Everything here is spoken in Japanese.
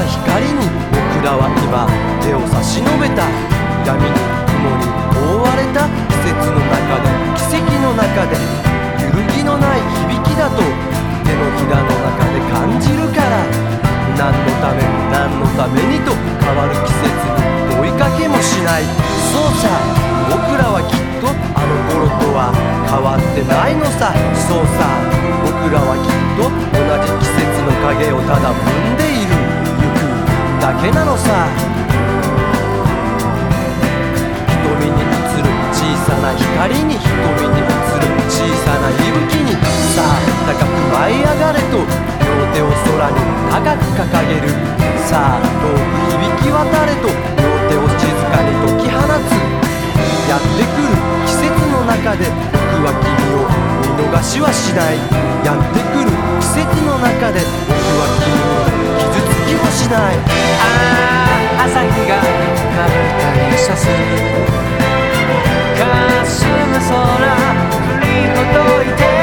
た光に僕らは今手を差し伸べた闇に雲に覆われた季節の中で奇跡の中で揺るぎのない響きだと手のひらの中で感じるから何のために何のためにと変わる季節に追いかけもしないそうさ僕らはきっとあの頃とは変わってないのさ。そうさ。僕らはきっと同じ季節の影をただ踏んでいる。だけなのさ。瞳に映る小さな光に瞳に映る小さな息吹にさあ高く舞い上がれと両手を空に高く掲げるさあ遠く響き渡れと両手を静かに解き放つやってくる季節の中で僕は君を見逃しはしないやってくる季節の中でない。ああ朝日がまぶたにさす。霞む空降りほどいて。